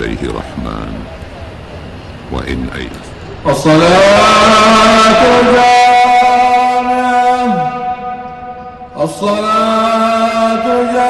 إليه رحمن. وإن أيس الصلاة جامعة الصلاة جامعة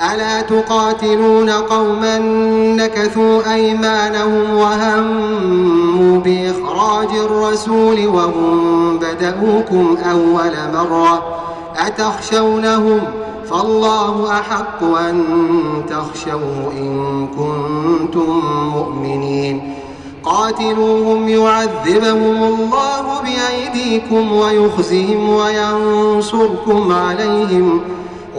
ألا تقاتلون قوما نكثوا أيمانهم وهموا بإخراج الرسول وهم بدأوكم أول مرة أتخشونهم فالله أحق أن تخشوه إن كنتم مؤمنين قاتلوهم يعذبهم الله بأيديكم ويخزهم وينصركم عليهم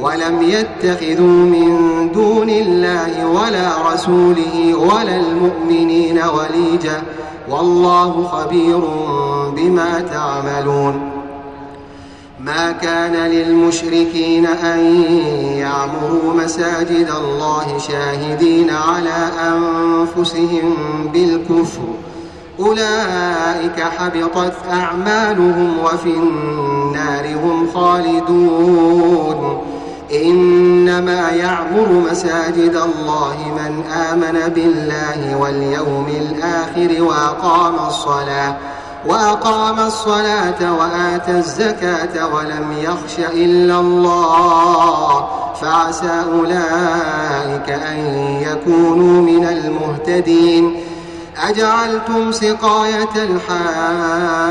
ولم يتخذوا من دون الله ولا رسوله ولا المؤمنين وليجا والله خبير بما تعملون. ما كان للمشركين أن يعمروا مساجد الله شاهدين على أنفسهم بالكفر. أولئك حبطت أعمالهم وفي النار هم خالدون. إنما يعمر مساجد الله من آمن بالله واليوم الآخر وأقام الصلاة وأقام الصلاة وآتى الزكاة ولم يخش إلا الله فعسى أولئك أن يكونوا من المهتدين أجعلتم سقاية الحاج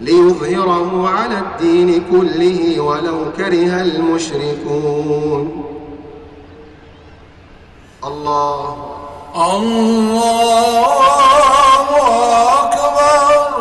ليظهره على الدين كله ولو كره المشركون. الله. الله أكبر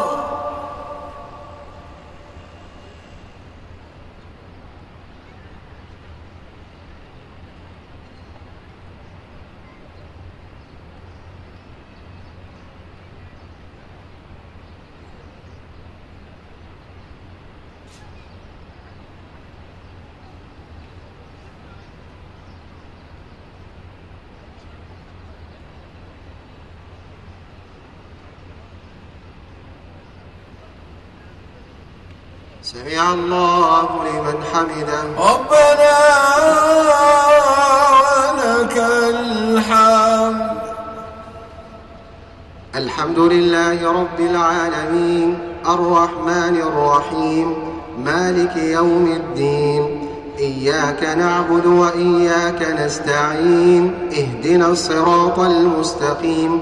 سمع الله لمن حمده. ربنا ولك الحمد. الحمد لله رب العالمين. الرحمن الرحيم. مالك يوم الدين. إياك نعبد وإياك نستعين. اهدنا الصراط المستقيم.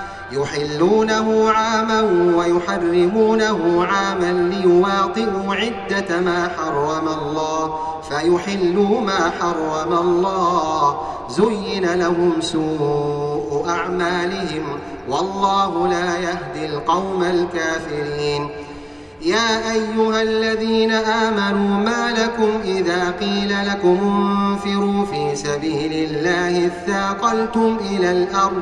يحلونه عاما ويحرمونه عاما ليواطئوا عدة ما حرم الله فيحلوا ما حرم الله. زين لهم سوء أعمالهم والله لا يهدي القوم الكافرين. يا أيها الذين آمنوا ما لكم إذا قيل لكم انفروا في سبيل الله اثاقلتم إلى الأرض؟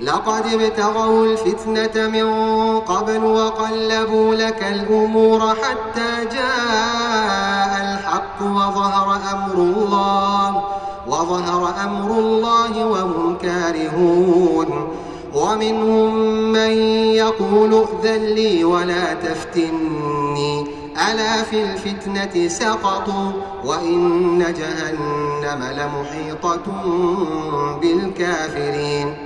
لقد ابتغوا الفتنة من قبل وقلبوا لك الأمور حتى جاء الحق وظهر أمر الله وظهر أمر الله وهم كارهون. ومنهم من يقول ائذن لي ولا تفتني ألا في الفتنة سقطوا؟ وإن جهنم لمحيطة بالكافرين.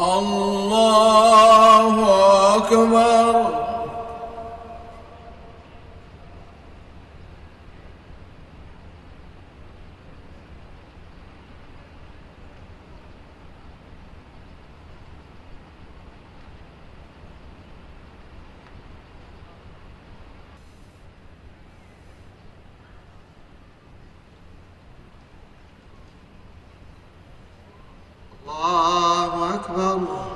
الله أكبر الله أكبر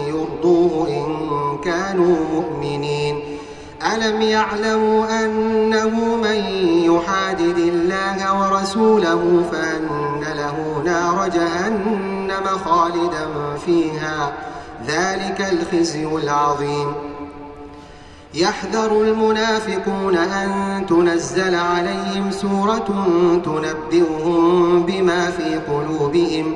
يرضوه إن كانوا مؤمنين. ألم يعلموا أنه من يحادد الله ورسوله فأن له نار جهنم خالدا فيها؟ ذلك الخزي العظيم. يحذر المنافقون أن تنزل عليهم سورة تنبئهم بما في قلوبهم.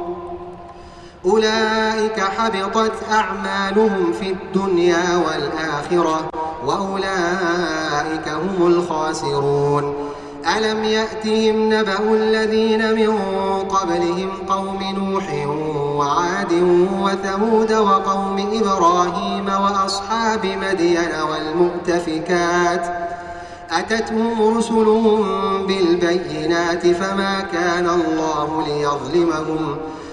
أولئك حبطت أعمالهم في الدنيا والآخرة وأولئك هم الخاسرون. ألم يأتهم نبأ الذين من قبلهم قوم نوح وعاد وثمود وقوم إبراهيم وأصحاب مدين والمؤتفكات؟ أتتهم رسلهم بالبينات فما كان الله ليظلمهم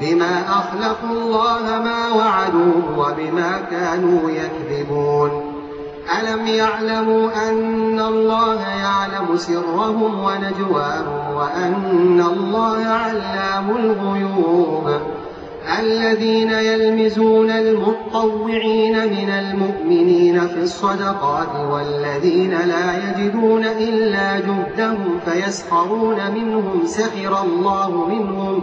بما أخلفوا الله ما وعدوه وبما كانوا يكذبون. ألم يعلموا أن الله يعلم سرهم ونجواهم وأن الله علام الغيوب؟ الذين يلمزون المطوعين من المؤمنين في الصدقات والذين لا يجدون إلا جهدهم فيسخرون منهم سخر الله منهم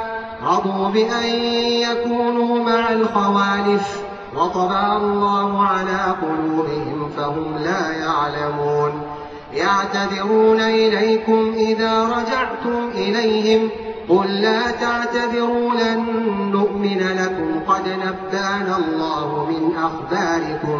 رضوا بأن يكونوا مع الخوالف وطبع الله على قلوبهم فهم لا يعلمون. يعتذرون إليكم إذا رجعتم إليهم قل لا تعتذروا لن نؤمن لكم قد نبأنا الله من أخباركم.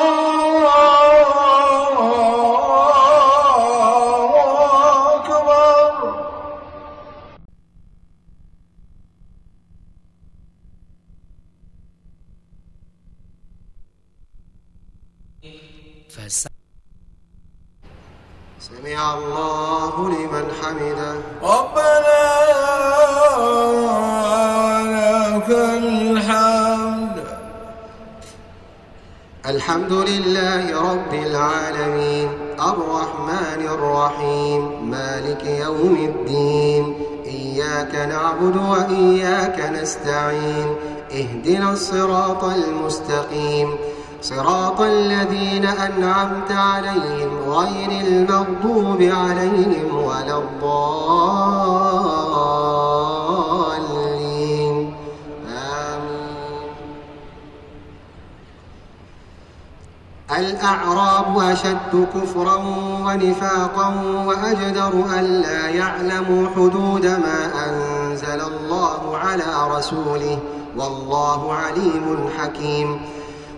سمع الله لمن حمده. ربنا لك الحمد. الحمد لله رب العالمين. الرحمن الرحيم. مالك يوم الدين. إياك نعبد وإياك نستعين. اهدنا الصراط المستقيم. صراط الذين أنعمت عليهم غير المغضوب عليهم ولا الضالين. آمين. الأعراب أشد كفرا ونفاقا وأجدر ألا يعلموا حدود ما أنزل الله على رسوله. والله عليم حكيم.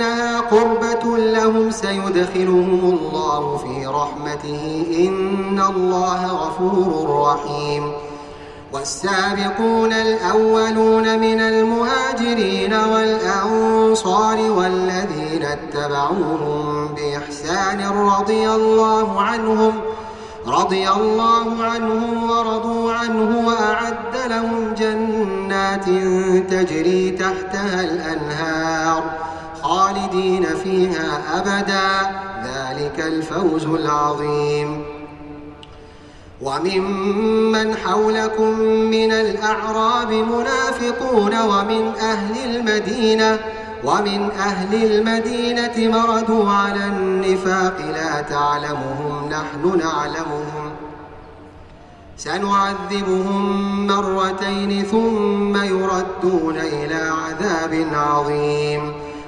إنها قربة لهم سيدخلهم الله في رحمته. إن الله غفور رحيم. والسابقون الأولون من المهاجرين والأنصار والذين اتبعوهم بإحسان رضي الله عنهم رضي الله عنهم ورضوا عنه وأعد لهم جنات تجري تحتها الأنهار. خالدين فيها أبدا. ذلك الفوز العظيم. وممن حولكم من الأعراب منافقون ومن أهل المدينة ومن أهل المدينة مردوا على النفاق لا تعلمهم نحن نعلمهم. سنعذبهم مرتين ثم يردون إلى عذاب عظيم.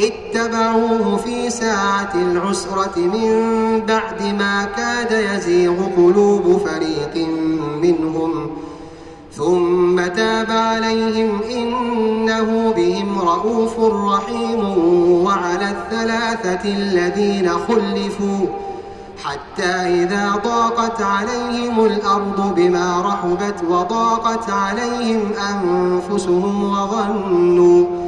اتبعوه في ساعة العسرة من بعد ما كاد يزيغ قلوب فريق منهم. ثم تاب عليهم إنه بهم رؤوف رحيم وعلى الثلاثة الذين خلفوا حتى إذا ضاقت عليهم الأرض بما رحبت وضاقت عليهم أنفسهم وظنوا